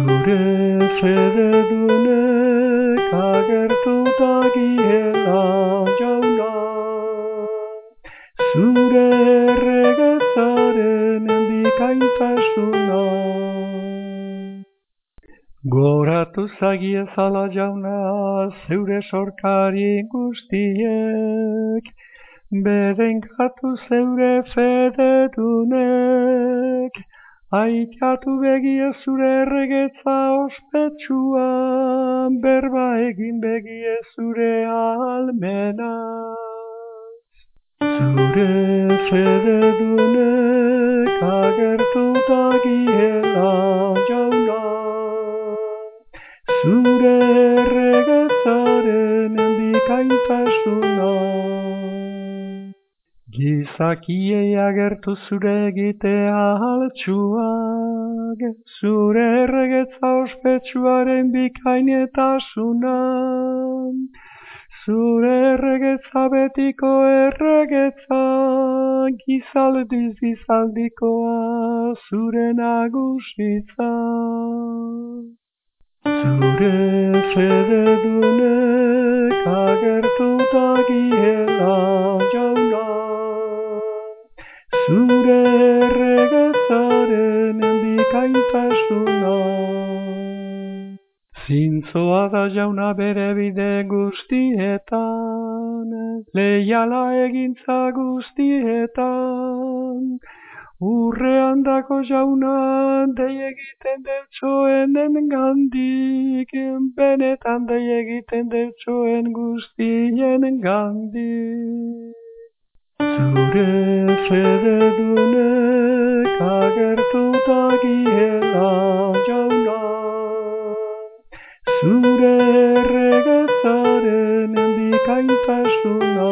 Zure fededunek agertuta giela jauna Zure erregetzaren bikaintasuna Goratu zagiezala jauna zeure sorkari guztiek Bedenkatu zeure fededunek Aikatu begie zure erregetza ospetsua, berba egin begie zure almena. Zure fededunek agertuta giela jauna, zure erregetzaren bikaintasuna. Gizakiei agertu zure egitea altxuak, zure erregetza ospetsuaren bikainetasuna. Zure erregetza betiko erregetza, gizaldiz gizaldikoa zure nagusitza. Zure fededunek agertuta zure erregetzaren bikaintasuna. Zintzoa da jauna bere bide guztietan, leiala egintza guztietan, Urrean dako jauna dei egiten deltsoen gandik, benetan dei egiten deltsoen guztien gandik. Zure fededunek agertuta giela jauna, zure erregetzaren bikaintasuna.